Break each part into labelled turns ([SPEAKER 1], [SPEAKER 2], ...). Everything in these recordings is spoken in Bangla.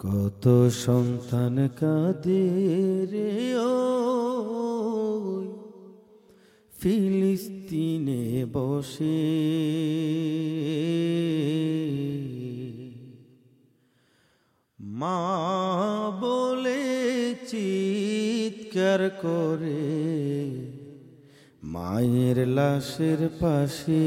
[SPEAKER 1] কত সন্তান কাদের ফিলিস্তিনে বসে? মা বলে চিৎকার করে মায়ের লাশের পাশে।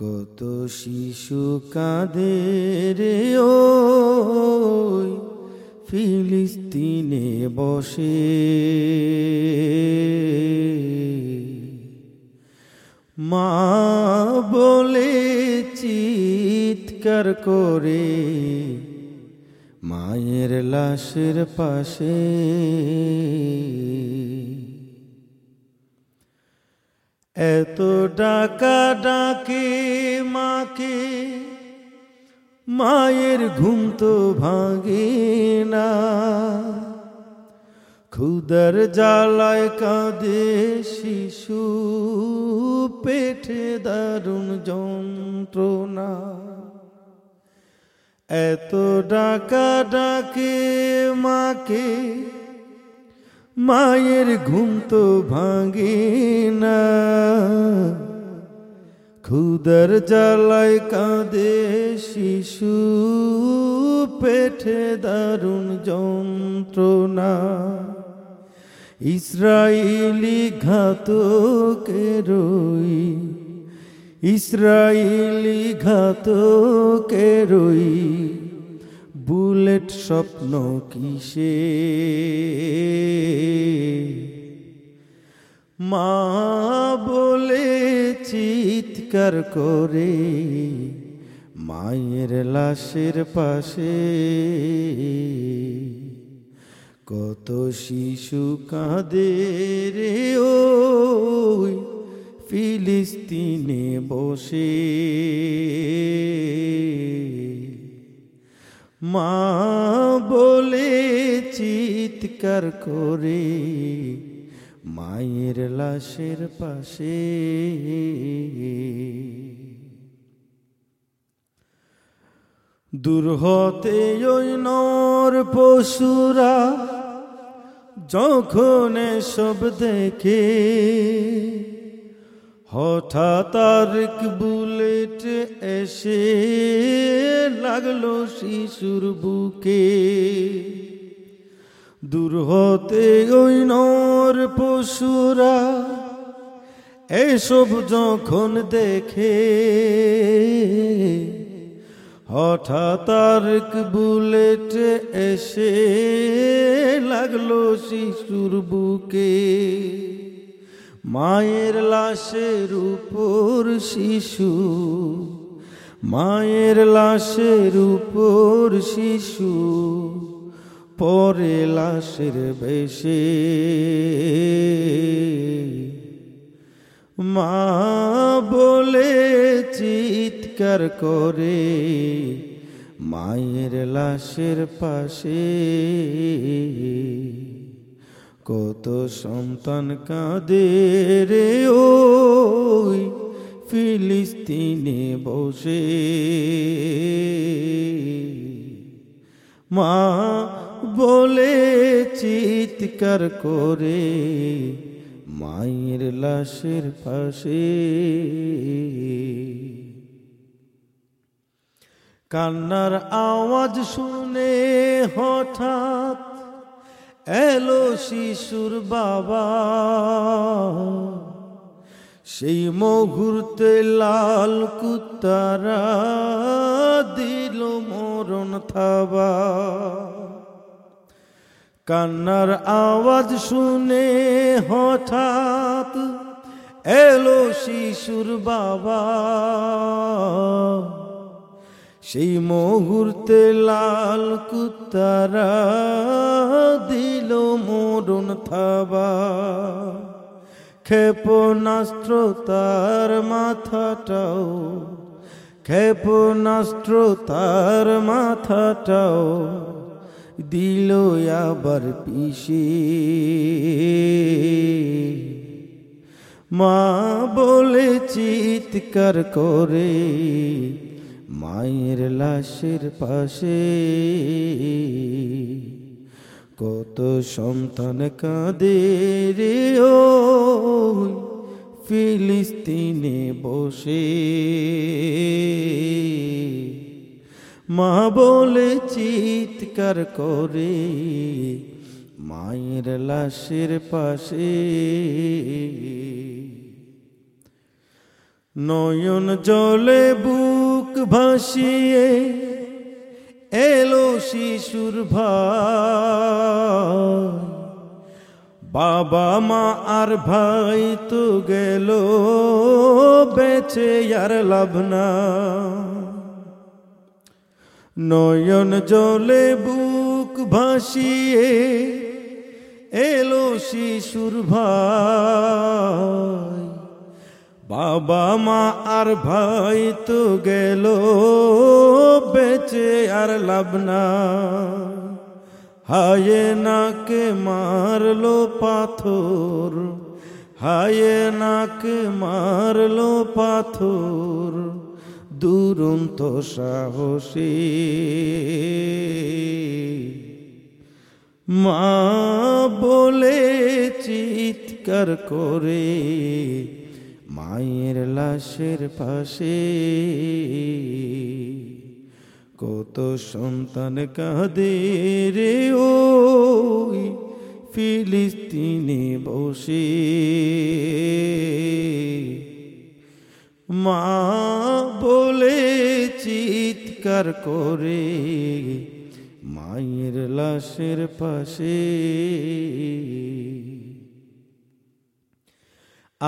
[SPEAKER 1] কত শিশু কাঁদে রে ও ফিলিস্তিনে বসে। মা বলে চিৎকার করে মায়ের লাশের পাশে। এত ডাকা ডাকে মাকে, মায়ের ঘুম তো ভাঙে না। ক্ষুদার জ্বালায় কাঁদে শিশু, পেটে দারুণ যন্ত্রণা। এত ডাকা ডাকে মাকে মায়ের ঘুম তো ভাঙে না। ক্ষুদার জ্বালায় কাঁদে শিশু, পেটে দারুণ যন্ত্রণা। ইসরায়েলি ঘাতকেরই ইসরায়েলি ঘাতকেরই বুলেট স্বপ্ন কিসে? মা বলে চিৎকার করে মায়ের লাশের পাশে। কত শিশু কাঁদে রে ও ফিলিস্তিনে বসে। মা বলে চিৎকার করে মায়ের লাশের পাশে। দূর হতে ওই নর পশুরা যখন সব দেখে হঠাৎ আর বুলেট এসে লাগল শিশুর বুকে। দূর হতে ওই নর পশুরা এসব যখন দেখে, হঠাৎ আর বুলেট এসে লাগল শিশুর বুকে। মায়ের লাশের উপর শিশু, মায়ের লাশের উপর শিশু, পরে লাশের বেশে। মা বলে চিৎকার করে মায়ের লাশের পাশে। কত সন্তান কাঁদে রে ওই ফিলিস্তিনে বসে। মা বলে চিৎকার করে মায়ের লাশের পাশে। কান্নার আওয়াজ শুনে হঠাৎ এলো শিশুর বাবা। সেই মুহূর্তে লাল কুত্তারা দিল মরণ থাবা। কান্নার আওয়াজ শুনে হঠাৎ এলো শিশুর বাবা। সেই মুহূর্তে লাল কুত্তারা দিল মরণ থাবা। ক্ষেপণাস্ত্র তার মাথাটাও ক্ষেপণাস্ত্র তার মাথাটাও দিল আবার পিসে। মা বলে চিৎকার করে মায়ের লাশের পাশে। কত সন্তান কাঁদে রে ও ফিলিস্তিনে বসে। মা বলে চিৎকার করে মায়ের লাশের পাশে। নয়ন জলে বুক ভাসিয়ে এলো শিশুর ভাই বাবা মা আর ভাই তো গেল, বেঁচে আর লাভ না নয়ন জলে বুক ভাসিয়ে এলো শিশুর ভাই বাবা মা আর ভাই তো গেল, বেঁচে আর লাভ না হায়ে নাকে মারলো পাথর, হায়ে নাকে মারলো পাথর, দুরন্ত সাহসী। মা বলে চিৎকার করে মায়ের লাশের পাশে। কত সন্তান কাঁদে রে ও ফিলিস্তিনে বসে। মা বলে চিৎকার করে মায়ের লাশের পাশে।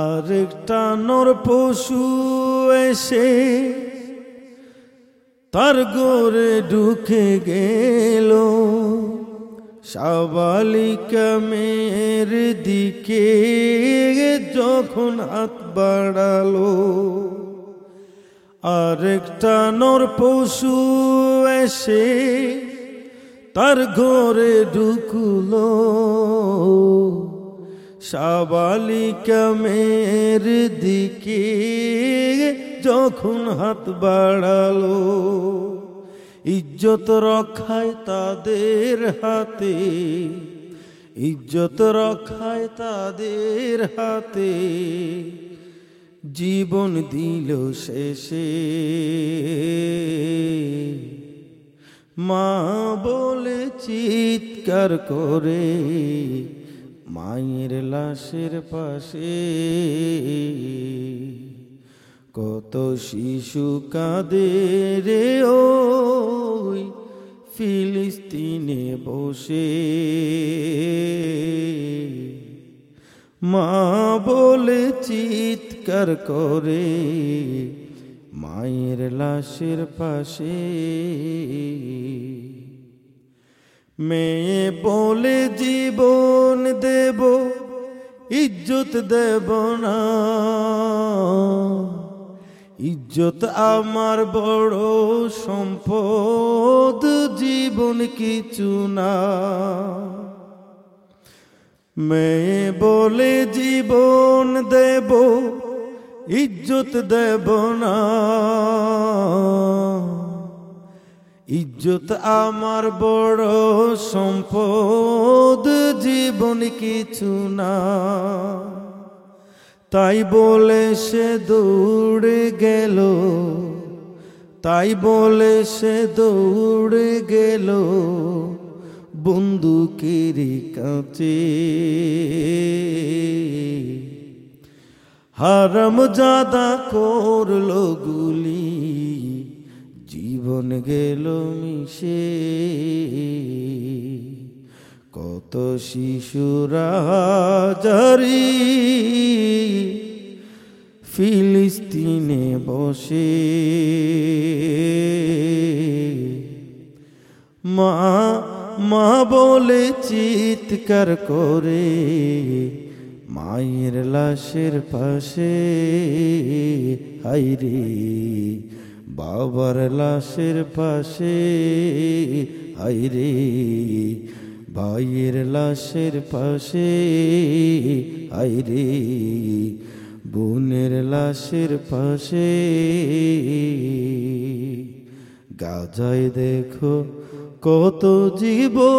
[SPEAKER 1] আরেকটা নর পশু এসে তার গোরে ঢুকে গেল। সাবালিকা মেয়ের দিকে যখন হাত বাড়ালো আরেকটা নর পশু এসে তার ঘরে ঢুকুলো। সাবালিকা মেয়ের দিকে যখন হাত বাড়ালো, ইজ্জত রক্ষায় তাদের হাতে, ইজ্জত রক্ষায় তাদের হাতে জীবন দিল শেষে। মা বলে চিৎকার করে মায়ের লাশের পাশে। কত শিশু কাঁদে রে ও ফিলিস্তিনে বসে। মা বলে চিৎকার করে মায়ের লাশের পাশে। মেয়ে বলে জীবন দেব, ইজ্জত দেব না। ইজ্জত আমার বড় সম্পদ, জীবন কিছু না। মেয়ে বলে জীবন দেব, ইজ্জত দেব না। ইজ্জত আমার বড় সম্পদ, জীবন কিছু না। তাই বলে সে দৌড়ে গেল, তাই বলে সে দৌড়ে গেল, বন্দুকের কাছে। হারাম জাদা করল গুলি জীবন গেল মিশে। কত শিশুরা জারি ফিলিস্তিনে বসে। মা মা বলে চিৎকার করে মায়ের লাশের পাশে। হাইরে বাবার লাশের পাশে হাইরে ভাইয়ের লাশের পাশে হাইরে বোনের লাশের পাশে। গাজায় দেখো কত জীবন,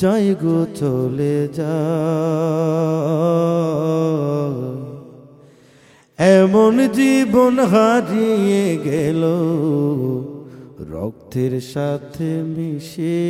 [SPEAKER 1] যাই গো চলে যা। এমন জীবন হারিয়ে গেল। রক্তের সাথে মিশে।